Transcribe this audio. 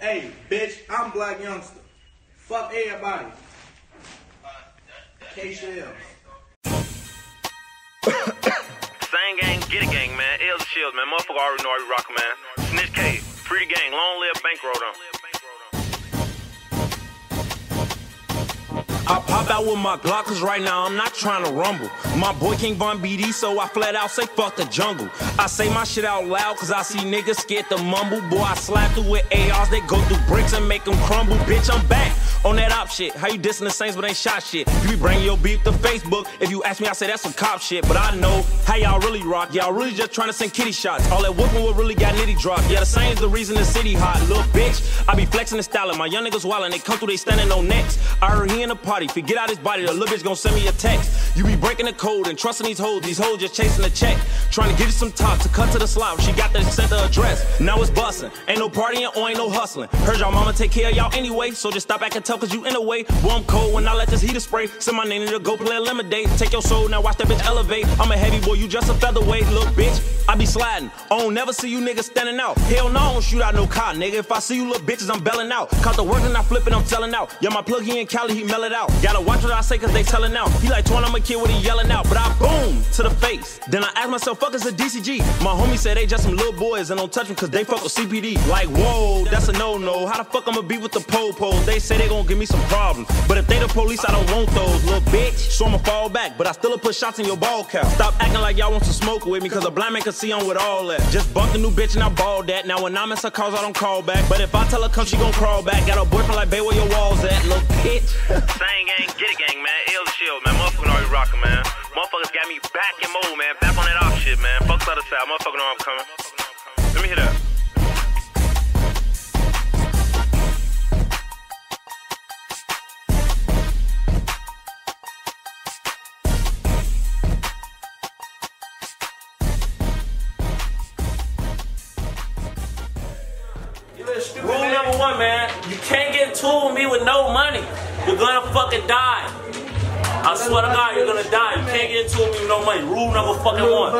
hey, bitch, I'm Black Youngster. Fuck everybody. K. Same gang, get a gang, man. L's Shields, man. Motherfucker already know I be rockin', man. Snitch K, free gang, long live bankroll them. Out with my Glock, cause right now I'm not trying to rumble. My boy King Von BD, so I flat out say fuck the jungle. I say my shit out loud, cause I see niggas scared to mumble. Boy, I slap through with ARs, that go through bricks and make them crumble. Bitch, I'm back on that op shit. How you dissing the Saints but ain't shot shit? You be bringing your beef to Facebook. If you ask me, I say that's some cop shit. But I know how y'all really rock. Y'all really just trying to send kitty shots. All that whooping what really got nitty dropped. Yeah, the Saints the reason the city hot. Little bitch, I be flexing and styling. My young niggas wildin', they come through, they standing on necks. I heard he in the party, forget out his body. The little bitch gon' send me a text. You be breaking the code and trusting these hoes. These hoes just chasing the check. Trying to get you some top to cut to the slop. She got the sent the address. Now it's bustin'. Ain't no partying or ain't no hustling. Heard y'all mama take care of y'all anyway. So just stop back and tell cause you in the way. Boy, I'm cold when I let this heater spray. Send my name to the go play a lemonade. Take your soul, now watch that bitch elevate. I'm a heavy boy, you just a featherweight. Look, bitch, I be sliding. I don't never see you niggas standing out. Hell no, I don't shoot out no car, nigga. If I see you little bitches, I'm belling out. Caught the work and I flip it, I'm selling out. Yeah, my plug, in Cali, he mell it out. Gotta watch what I say cause they telling out. He like 20, I'm a kid when he yelling out. But I boom to the face. Then I ask myself, fuck is a DCG? My homie said they just some little boys and don't touch them cause they fuck with CPD. Like, whoa, that's a no-no. How the fuck I'ma be with the po-pos? They say they gon' give me some problems. But if they the police, I don't want those, little bitch. So I'ma fall back, but I still put shots in your ball cap. Stop acting like y'all want to smoke with me cause a blind man can see I'm with all that. Just bumped a new bitch and I balled that. Now when I'm in her cars, I don't call back. But if I tell her come, she gon' crawl back. Got a boyfriend like, babe, where your walls at, little bitch? Same gang, get it gang, man. Ill shield, man. Rockin', man. Motherfuckers got me back in mode, man. Back on that off shit, man. Fuck the other side. Motherfucker know I'm coming. Let me hear that. Rule number one, man, you can't get into it with me with no money. You're gonna fucking die. I swear to God, you're gonna die. You can't get into it with me with no money. Rule number fucking one.